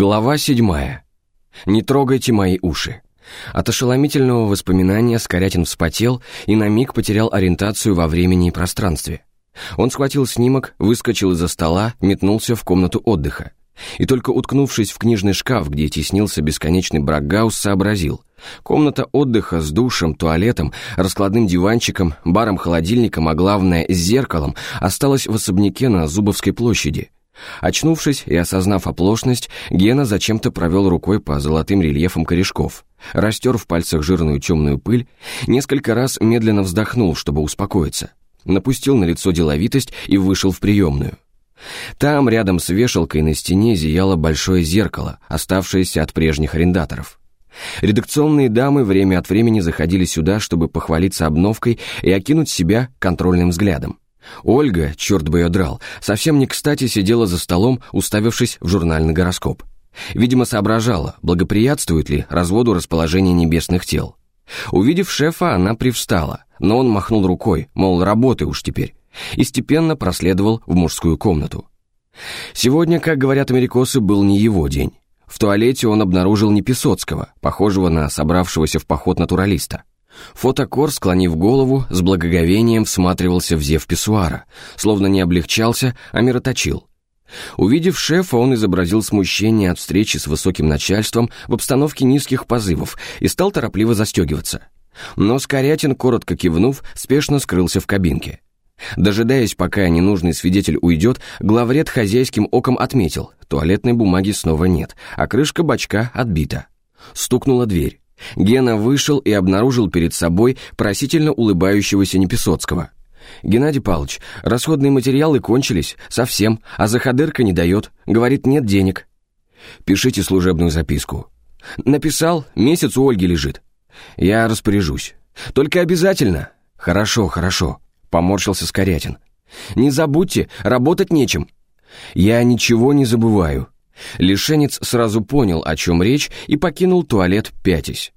Глава седьмая. Не трогайте мои уши. От ошеломительного воспоминания Скорятин вспотел и на миг потерял ориентацию во времени и пространстве. Он схватил снимок, выскочил из-за стола, метнулся в комнату отдыха. И только уткнувшись в книжный шкаф, где теснился бесконечный Бракгаус, сообразил. Комната отдыха с душем, туалетом, раскладным диванчиком, баром-холодильником, а главное, с зеркалом, осталась в особняке на Зубовской площади – Очнувшись и осознав оплошность, Гена зачем-то провел рукой по золотым рельефам корешков, растер в пальцах жирную темную пыль, несколько раз медленно вздохнул, чтобы успокоиться, напустил на лицо деловитость и вышел в приемную. Там, рядом с вешалкой на стене, зияло большое зеркало, оставшееся от прежних арендаторов. Редакционные дамы время от времени заходили сюда, чтобы похвалиться обновкой и окинуть себя контрольным взглядом. Ольга, черт бы ее драл, совсем не кстати сидела за столом, уставившись в журнальный гороскоп. Видимо, соображала, благоприятствует ли разводу расположения небесных тел. Увидев шефа, она привстала, но он махнул рукой, мол, работай уж теперь, и степенно проследовал в мужскую комнату. Сегодня, как говорят америкосы, был не его день. В туалете он обнаружил не Песоцкого, похожего на собравшегося в поход натуралиста. Фотокор, склонив голову, с благоговением всматривался в зев писсуара, словно не облегчался, а мироточил. Увидев шефа, он изобразил смущение от встречи с высоким начальством в обстановке низких позывов и стал торопливо застегиваться. Но Скорятин, коротко кивнув, спешно скрылся в кабинке. Дожидаясь, пока ненужный свидетель уйдет, главред хозяйским оком отметил, туалетной бумаги снова нет, а крышка бачка отбита. Стукнула дверь. Гена вышел и обнаружил перед собой просительно улыбающегося Непесоцкого. «Геннадий Павлович, расходные материалы кончились, совсем, а заходырка не дает, говорит, нет денег». «Пишите служебную записку». «Написал, месяц у Ольги лежит». «Я распоряжусь». «Только обязательно». «Хорошо, хорошо», — поморщился Скорятин. «Не забудьте, работать нечем». «Я ничего не забываю», Лишенец сразу понял, о чем речь, и покинул туалет пятясь.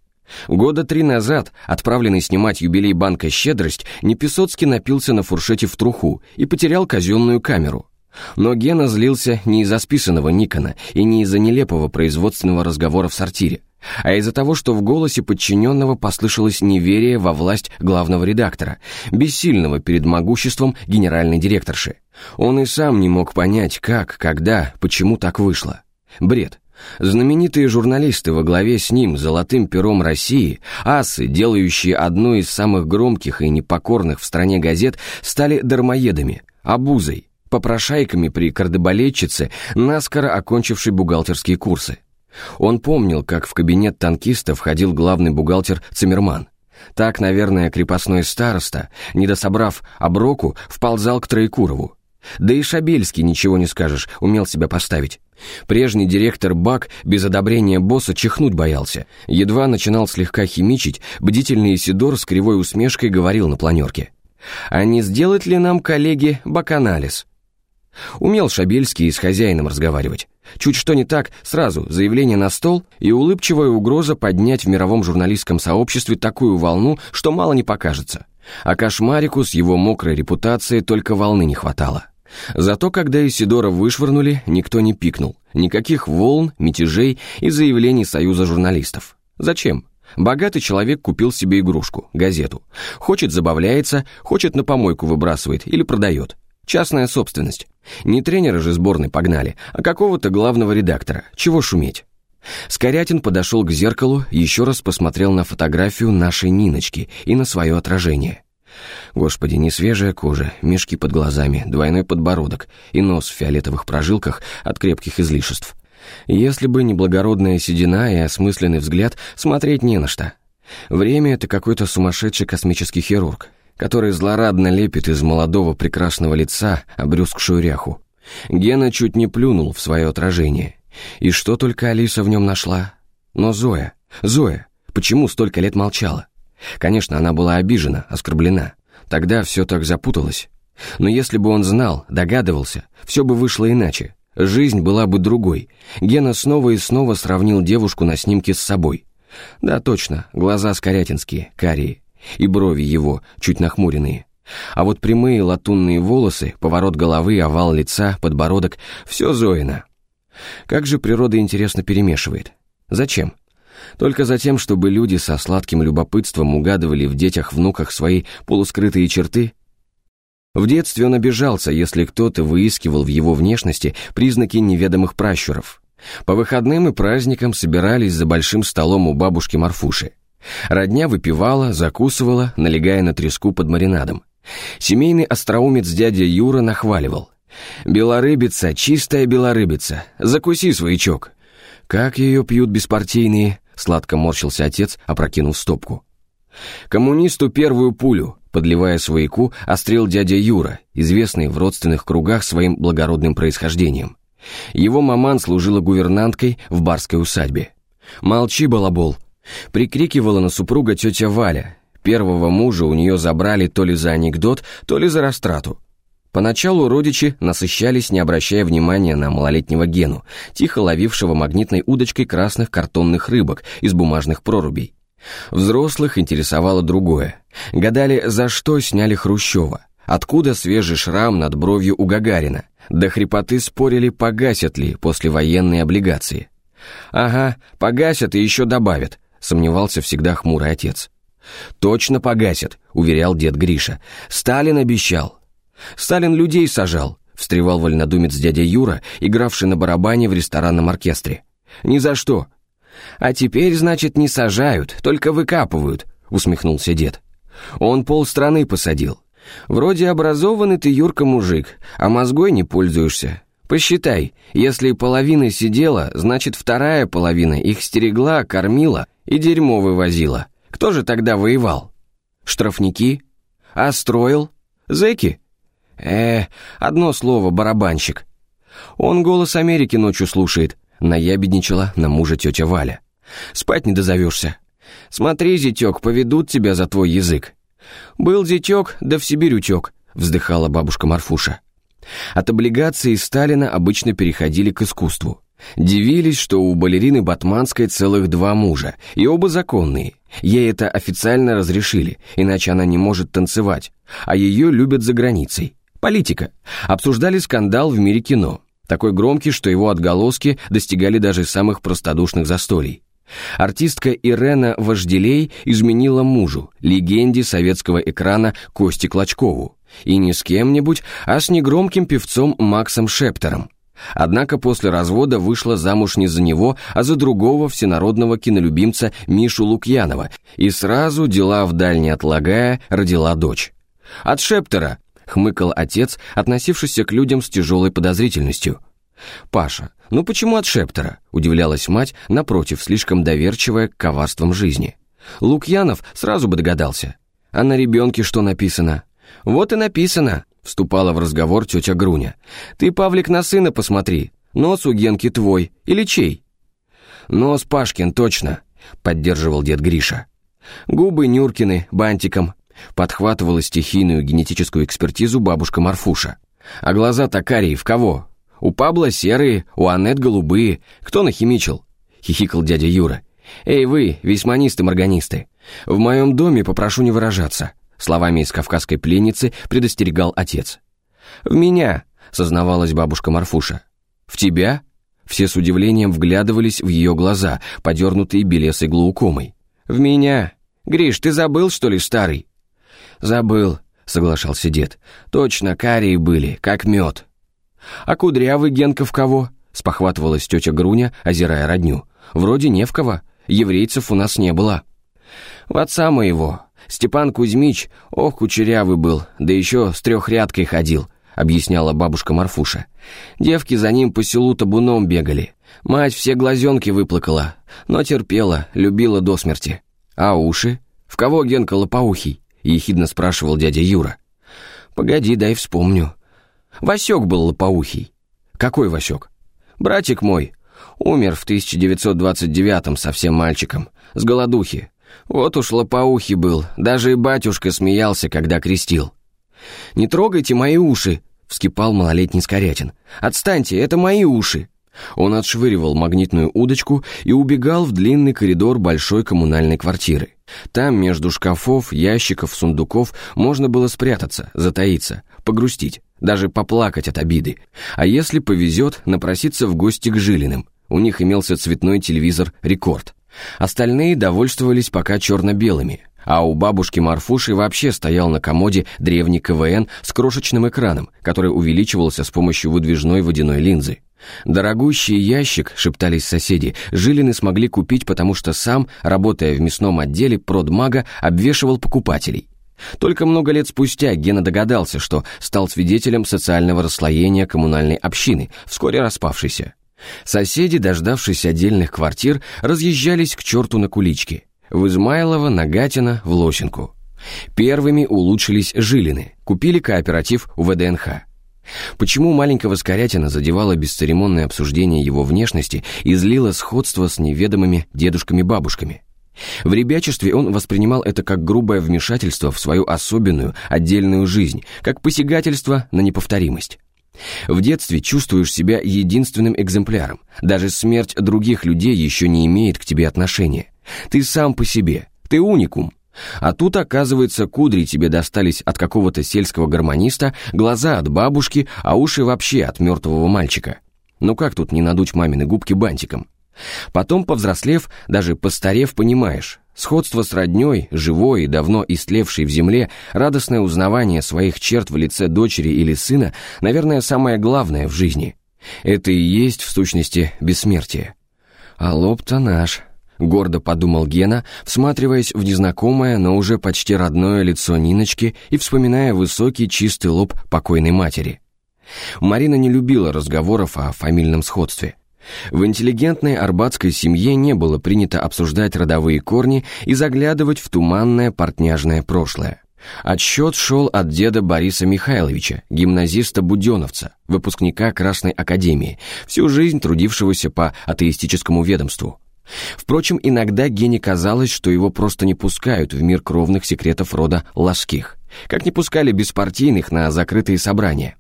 Года три назад, отправленный снимать юбилей банка «Щедрость», Непесоцкий напился на фуршете в труху и потерял казенную камеру. Но Гена злился не из-за списанного Никона и не из-за нелепого производственного разговора в сортире, а из-за того, что в голосе подчиненного послышалось неверие во власть главного редактора, бессильного перед могуществом генеральной директорши. Он и сам не мог понять, как, когда, почему так вышло. Бред. Знаменитые журналисты во главе с ним, золотым пером России, асы, делающие одну из самых громких и непокорных в стране газет, стали дармоедами, обузой, попрошайками при кардебалетчице, наскоро окончившей бухгалтерские курсы. Он помнил, как в кабинет танкиста входил главный бухгалтер Цимерман. Так, наверное, крепостной староста, недособрав оброку, вползал к Троекурову. Да и Шабельский, ничего не скажешь, умел себя поставить. Прежний директор Бак без одобрения босса чихнуть боялся. Едва начинал слегка химичить, бдительный Сидор с кривой усмешкой говорил на планерке. «А не сделать ли нам, коллеги, баканализ?» Умел Шабельский с хозяином разговаривать. Чуть что не так, сразу заявление на стол и улыбчивая угроза поднять в мировом журналистском сообществе такую волну, что мало не покажется. А Кошмарику с его мокрой репутацией только волны не хватало. Зато когда Исидора вышвырнули, никто не пикнул. Никаких волн, мятежей и заявлений Союза журналистов. Зачем? Богатый человек купил себе игрушку, газету. Хочет забавляется, хочет на помойку выбрасывает или продает. Частная собственность. Не тренера же сборной погнали, а какого-то главного редактора. Чего шуметь? Скорятин подошел к зеркалу, еще раз посмотрел на фотографию нашей Ниночки и на свое отражение. Господи, не свежая кожа, мешки под глазами, двойной подбородок и нос в фиолетовых прожилках от крепких излишеств. Если бы не благородная седина и осмысленный взгляд, смотреть не на что. Время — это какой-то сумасшедший космический хирург, который злорадно лепит из молодого прекрасного лица обрюзгшую ряху. Гена чуть не плюнул в свое отражение. И что только Алиса в нем нашла? Но Зоя, Зоя, почему столько лет молчала? Конечно, она была обижена, оскорблена. Тогда все так запуталось. Но если бы он знал, догадывался, все бы вышло иначе. Жизнь была бы другой. Гена снова и снова сравнил девушку на снимке с собой. Да, точно, глаза скорятинские, карие, и брови его, чуть нахмуренные. А вот прямые латунные волосы, поворот головы, овал лица, подбородок — все Зоина. Как же природа интересно перемешивает. Зачем? Только за тем, чтобы люди со сладким любопытством угадывали в детях-внуках свои полускрытые черты? В детстве он обижался, если кто-то выискивал в его внешности признаки неведомых пращуров. По выходным и праздникам собирались за большим столом у бабушки Марфуши. Родня выпивала, закусывала, налегая на треску под маринадом. Семейный остроумец дядя Юра нахваливал. «Белорыбица, чистая белорыбица, закуси, своячок». «Как ее пьют беспартийные?» — сладко морщился отец, опрокинув стопку. «Коммунисту первую пулю», — подливая свояку, острел дядя Юра, известный в родственных кругах своим благородным происхождением. Его маман служила гувернанткой в барской усадьбе. «Молчи, балабол!» — прикрикивала на супруга тетя Валя. Первого мужа у нее забрали то ли за анекдот, то ли за растрату. Поначалу родичи насыщались, не обращая внимания на малолетнего Гену, тихо ловившего магнитной удочкой красных картонных рыбок из бумажных прорубей. Взрослых интересовало другое. Гадали, за что сняли Хрущева, откуда свежий шрам над бровью у Гагарина, до хрипоты спорили, погасят ли послевоенные облигации. «Ага, погасят и еще добавят», — сомневался всегда хмурый отец. «Точно погасят», — уверял дед Гриша. «Сталин обещал». «Сталин людей сажал», — встревал вольнодумец дядя Юра, игравший на барабане в ресторанном оркестре. «Ни за что». «А теперь, значит, не сажают, только выкапывают», — усмехнулся дед. «Он полстраны посадил. Вроде образованный ты, Юрка, мужик, а мозгой не пользуешься. Посчитай, если половина сидела, значит, вторая половина их стерегла, кормила и дерьмо вывозила. Кто же тогда воевал? Штрафники? А строил? Зэки? Э, одно слово, барабанщик. Он голос Америки ночью слушает, наябедничала на мужа тетя Валя. Спать не дозовешься. Смотри, зятек, поведут тебя за твой язык. Был зятек, да в Сибирь утек, вздыхала бабушка Марфуша. От облигаций Сталина обычно переходили к искусству. Дивились, что у балерины Батманской целых два мужа, и оба законные. Ей это официально разрешили, иначе она не может танцевать, а ее любят за границей. Политика. Обсуждали скандал в мире кино. Такой громкий, что его отголоски достигали даже самых простодушных застолий. Артистка Ирена Вожделей изменила мужу, легенде советского экрана Кости Клочкову. И не с кем-нибудь, а с негромким певцом Максом Шептером. Однако после развода вышла замуж не за него, а за другого всенародного кинолюбимца Мишу Лукьянова, и сразу, дела вдаль не отлагая, родила дочь. «От Шептера!» — хмыкал отец, относившийся к людям с тяжелой подозрительностью. «Паша, ну почему от Шептера?» — удивлялась мать, напротив, слишком доверчивая к коварствам жизни. Лукьянов сразу бы догадался. «А на ребенке что написано?» «Вот и написано», — вступала в разговор тетя Груня. «Ты, Павлик, на сына посмотри. Нос у Генки твой. Или чей?» «Нос Пашкин, точно», — поддерживал дед Гриша. «Губы Нюркины, бантиком», — подхватывала стихийную генетическую экспертизу бабушка Марфуша. «А глаза Токарии в кого? У Пабла серые, у Аннет голубые. Кто нахимичил?» — хихикал дядя Юра. «Эй вы, весьманисты-морганисты, в моем доме попрошу не выражаться. Словами из кавказской пленницы предостерегал отец. «В меня», — сознавалась бабушка Марфуша. «В тебя?» Все с удивлением вглядывались в ее глаза, подернутые белесой глаукомой. «В меня? Гриш, ты забыл, что ли, старый?» «Забыл», — соглашался дед. «Точно, карии были, как мед». «А кудрявый Генка в кого?» — спохватывалась тетя Груня, озирая родню. «Вроде не в кого. Еврейцев у нас не было». «В отца моего. Степан Кузьмич, ох, кучерявый был, да еще с трехрядкой ходил», — объясняла бабушка Марфуша. «Девки за ним по селу табуном бегали. Мать все глазенки выплакала, но терпела, любила до смерти. А уши? В кого Генка лопоухий?» — ехидно спрашивал дядя Юра. «Погоди, дай вспомню. Васек был лопоухий». «Какой Васек?» «Братик мой. Умер в 1929-м совсем мальчиком, с голодухи. Вот уж лопоухий был, даже и батюшка смеялся, когда крестил. «Не трогайте мои уши!» — вскипал малолетний Скорятин. «Отстаньте, это мои уши!» Он отшвыривал магнитную удочку и убегал в длинный коридор большой коммунальной квартиры. Там между шкафов, ящиков, сундуков можно было спрятаться, затаиться, погрустить, даже поплакать от обиды. А если повезет, напроситься в гости к Жилиным. У них имелся цветной телевизор «Рекорд». Остальные довольствовались пока черно-белыми, а у бабушки Марфуши вообще стоял на комоде древний КВН с крошечным экраном, который увеличивался с помощью выдвижной водяной линзы. Дорогущий ящик, шептались соседи, Жилины смогли купить, потому что сам, работая в мясном отделе продмага, обвешивал покупателей. Только много лет спустя Гена догадался, что стал свидетелем социального расслоения коммунальной общины, вскоре распавшейся. Соседи, дождавшись отдельных квартир, разъезжались к черту на кулички. В Измайлово, Нагатино, в Лосинку. Первыми улучшились Жилины, купили кооператив у ВДНХ. Почему маленького Скорятина задевало бесцеремонное обсуждение его внешности и злило сходство с неведомыми дедушками-бабушками? В ребячестве он воспринимал это как грубое вмешательство в свою особенную, отдельную жизнь, как посягательство на неповторимость. В детстве чувствуешь себя единственным экземпляром. Даже смерть других людей еще не имеет к тебе отношения. Ты сам по себе. Ты уникум. А тут, оказывается, кудри тебе достались от какого-то сельского гармониста, глаза от бабушки, а уши вообще от мертвого мальчика. Ну как тут не надуть мамины губки бантиком? Потом, повзрослев, даже постарев, понимаешь, сходство с роднёй, живой и давно истлевшей в земле, радостное узнавание своих черт в лице дочери или сына, наверное, самое главное в жизни. Это и есть, в сущности, бессмертие. А лоб-то наш, гордо подумал Гена, всматриваясь в незнакомое, но уже почти родное лицо Ниночки и вспоминая высокий чистый лоб покойной матери. Марина не любила разговоров о фамильном сходстве. В интеллигентной арбатской семье не было принято обсуждать родовые корни и заглядывать в туманное портняжное прошлое. Отсчет шел от деда Бориса Михайловича, гимназиста-буденовца, выпускника Красной Академии, всю жизнь трудившегося по атеистическому ведомству. Впрочем, иногда Гене казалось, что его просто не пускают в мир кровных секретов рода Ложских, как не пускали беспартийных на закрытые собрания.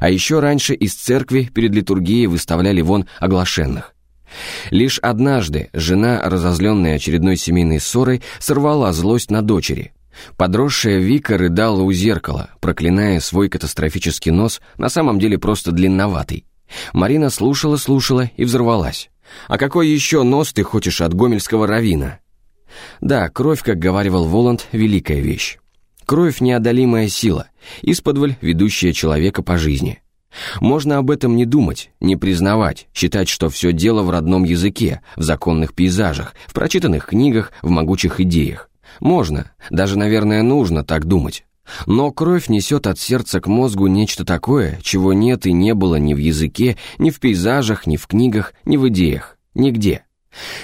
А еще раньше из церкви перед литургией выставляли вон оглашенных. Лишь однажды жена, разозленная очередной семейной ссорой, сорвала злость на дочери. Подросшая Вика рыдала у зеркала, проклиная свой катастрофический нос, на самом деле просто длинноватый. Марина слушала-слушала и взорвалась. «А какой еще нос ты хочешь от гомельского равина?» Да, кровь, как говаривал Воланд, великая вещь. Кровь — неодолимая сила, исподволь ведущая человека по жизни. Можно об этом не думать, не признавать, считать, что все дело в родном языке, в законных пейзажах, в прочитанных книгах, в могучих идеях. Можно, даже, наверное, нужно так думать. Но кровь несет от сердца к мозгу нечто такое, чего нет и не было ни в языке, ни в пейзажах, ни в книгах, ни в идеях, нигде.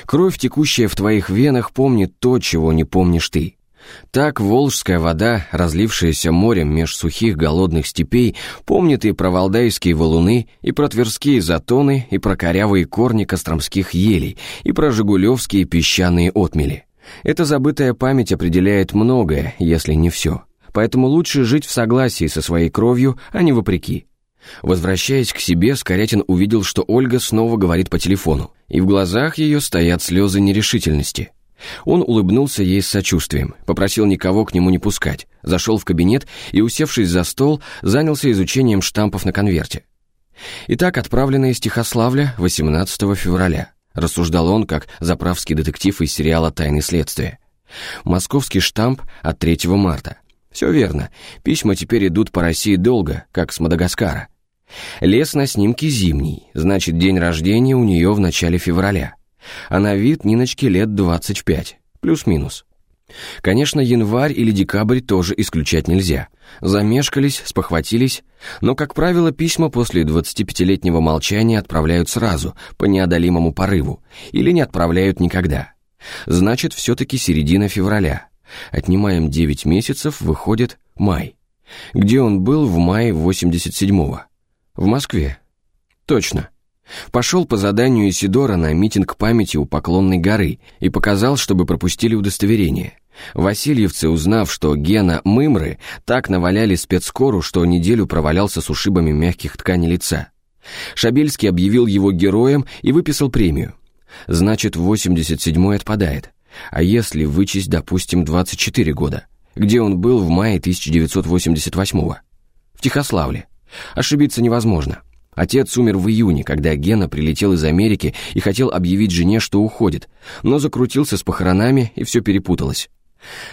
Кровь, текущая в твоих венах, помнит то, чего не помнишь ты. Так волжская вода, разлившаяся морем меж сухих голодных степей, помнит и про валдайские валуны, и про тверские затоны, и про корявые корни костромских елей, и про жигулевские песчаные отмели. Эта забытая память определяет многое, если не все. Поэтому лучше жить в согласии со своей кровью, а не вопреки. Возвращаясь к себе, Скорятин увидел, что Ольга снова говорит по телефону, и в глазах ее стоят слезы нерешительности – он улыбнулся ей с сочувствием, попросил никого к нему не пускать, зашел в кабинет и, усевшись за стол, занялся изучением штампов на конверте. Итак, отправленное из Тихославля 18 февраля, рассуждал он как заправский детектив из сериала «Тайны следствия». Московский штамп от 3 марта. Все верно, письма теперь идут по России долго, как с Мадагаскара. Лес на снимке зимний, значит, день рождения у нее в начале февраля а на вид Ниночке лет 25, плюс-минус. Конечно, январь или декабрь тоже исключать нельзя. Замешкались, спохватились, но, как правило, письма после 25-летнего молчания отправляют сразу, по неодолимому порыву, или не отправляют никогда. Значит, все-таки середина февраля. Отнимаем 9 месяцев, выходит май. Где он был в мае 87-го? В Москве. Точно. Пошел по заданию Исидора на митинг памяти у Поклонной горы и показал, чтобы пропустили удостоверение. Васильевцы, узнав, что Гена Мымры так наваляли спецскору, что неделю провалялся с ушибами мягких тканей лица. Шабельский объявил его героем и выписал премию. Значит, 87-й отпадает. А если вычесть, допустим, 24 года? Где он был в мае 1988-го? В Тихославле. Ошибиться невозможно. Отец умер в июне, когда Гена прилетел из Америки и хотел объявить жене, что уходит, но закрутился с похоронами, и все перепуталось.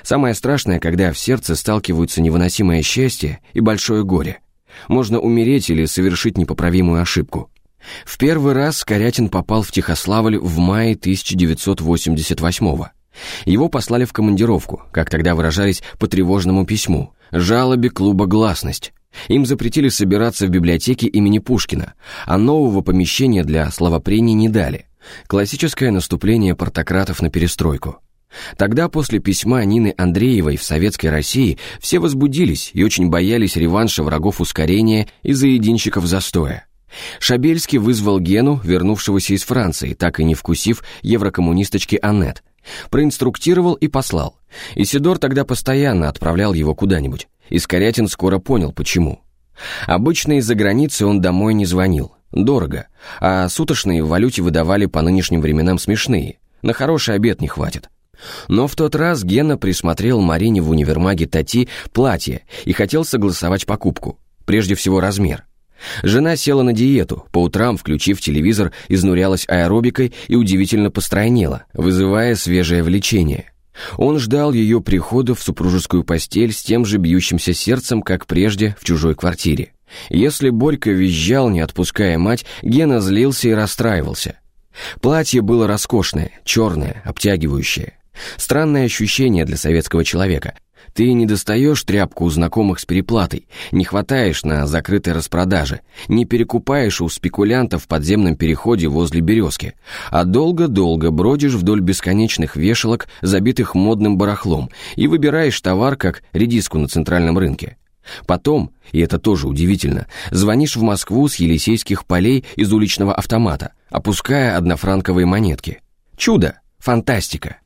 Самое страшное, когда в сердце сталкиваются невыносимое счастье и большое горе. Можно умереть или совершить непоправимую ошибку. В первый раз Корятин попал в Тихославль в мае 1988-го. Его послали в командировку, как тогда выражались, по тревожному письму, жалобе клуба «Гласность». Им запретили собираться в библиотеке имени Пушкина, а нового помещения для словопрений не дали. Классическое наступление портократов на перестройку. Тогда после письма Нины Андреевой в Советской России все возбудились и очень боялись реванша врагов ускорения и заединщиков застоя. Шабельский вызвал Гену, вернувшегося из Франции, так и не вкусив еврокоммунисточки Аннет. Проинструктировал и послал. Исидор тогда постоянно отправлял его куда-нибудь. И Скорятин скоро понял, почему. Обычно из-за границы он домой не звонил. Дорого. А суточные в валюте выдавали по нынешним временам смешные. На хороший обед не хватит. Но в тот раз Гена присмотрел Марине в универмаге Тати платье и хотел согласовать покупку. Прежде всего размер. Жена села на диету, по утрам, включив телевизор, изнурялась аэробикой и удивительно постройнела, вызывая свежее влечение. Он ждал ее прихода в супружескую постель с тем же бьющимся сердцем, как прежде в чужой квартире. Если Борька визжал, не отпуская мать, Гена злился и расстраивался. Платье было роскошное, черное, обтягивающее. Странное ощущение для советского человека — ты не достаешь тряпку у знакомых с переплатой, не хватаешь на закрытой распродаже, не перекупаешь у спекулянтов в подземном переходе возле березки, а долго-долго бродишь вдоль бесконечных вешалок, забитых модным барахлом, и выбираешь товар, как редиску на центральном рынке. Потом, и это тоже удивительно, звонишь в Москву с Елисейских полей из уличного автомата, опуская однофранковые монетки. Чудо! Фантастика!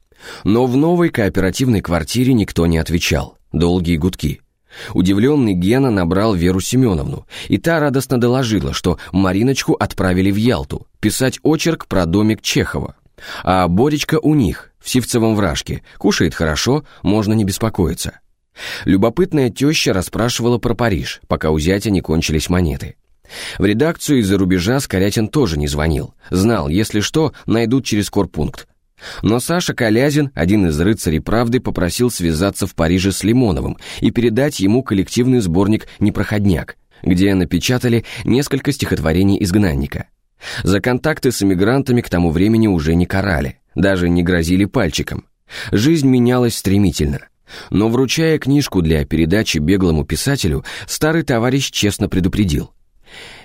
Но в новой кооперативной квартире никто не отвечал. Долгие гудки. Удивленный Гена набрал Веру Семеновну, и та радостно доложила, что Мариночку отправили в Ялту писать очерк про домик Чехова. А Боречка у них, в Сивцевом вражке, кушает хорошо, можно не беспокоиться. Любопытная теща расспрашивала про Париж, пока у зятя не кончились монеты. В редакцию из-за рубежа Скорятин тоже не звонил. Знал, если что, найдут через корпункт. Но Саша Колязин, один из рыцарей правды, попросил связаться в Париже с Лимоновым и передать ему коллективный сборник «Непроходняк», где напечатали несколько стихотворений изгнанника. За контакты с эмигрантами к тому времени уже не карали, даже не грозили пальчиком. Жизнь менялась стремительно. Но вручая книжку для передачи беглому писателю, старый товарищ честно предупредил.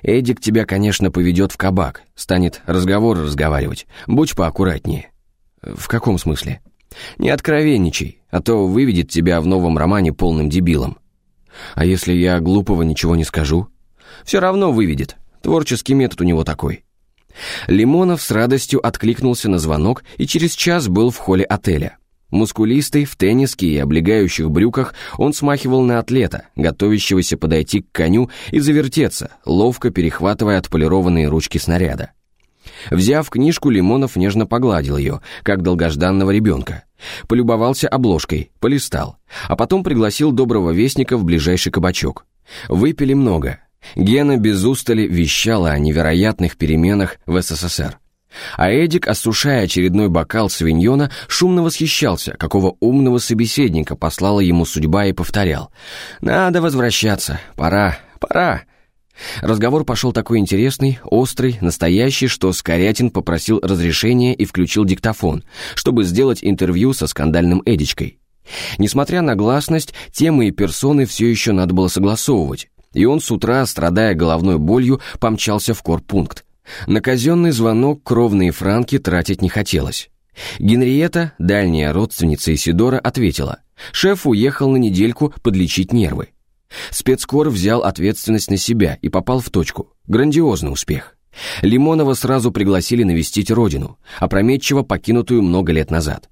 «Эдик тебя, конечно, поведет в кабак, станет разговор разговаривать, будь поаккуратнее». «В каком смысле?» «Не откровенничай, а то выведет тебя в новом романе полным дебилом». «А если я глупого ничего не скажу?» «Все равно выведет. Творческий метод у него такой». Лимонов с радостью откликнулся на звонок и через час был в холле отеля. Мускулистый, в тенниске и облегающих брюках, он смахивал на атлета, готовящегося подойти к коню и завертеться, ловко перехватывая отполированные ручки снаряда. Взяв книжку, Лимонов нежно погладил ее, как долгожданного ребенка. Полюбовался обложкой, полистал, а потом пригласил доброго вестника в ближайший кабачок. Выпили много. Гена без устали вещала о невероятных переменах в СССР. А Эдик, осушая очередной бокал свиньона, шумно восхищался, какого умного собеседника послала ему судьба и повторял. «Надо возвращаться, пора, пора». Разговор пошел такой интересный, острый, настоящий, что Скорятин попросил разрешения и включил диктофон, чтобы сделать интервью со скандальным Эдичкой. Несмотря на гласность, темы и персоны все еще надо было согласовывать, и он с утра, страдая головной болью, помчался в корпункт. На казенный звонок кровные франки тратить не хотелось. Генриета, дальняя родственница Исидора, ответила, шеф уехал на недельку подлечить нервы. Спецкор взял ответственность на себя и попал в точку. Грандиозный успех. Лимонова сразу пригласили навестить родину, опрометчиво покинутую много лет назад.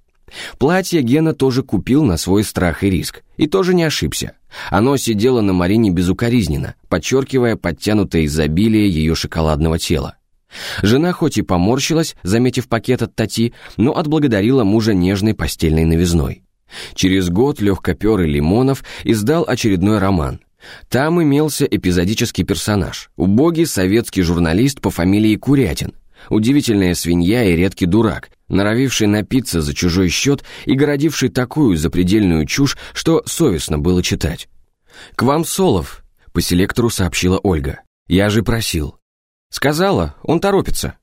Платье Гена тоже купил на свой страх и риск, и тоже не ошибся. Оно сидело на Марине безукоризненно, подчеркивая подтянутое изобилие ее шоколадного тела. Жена хоть и поморщилась, заметив пакет от Тати, но отблагодарила мужа нежной постельной новизной. Через год легкоперый Лимонов издал очередной роман. Там имелся эпизодический персонаж, убогий советский журналист по фамилии Курятин, удивительная свинья и редкий дурак, норовивший напиться за чужой счет и городивший такую запредельную чушь, что совестно было читать. «К вам Солов», — по селектору сообщила Ольга. «Я же просил». «Сказала, он торопится».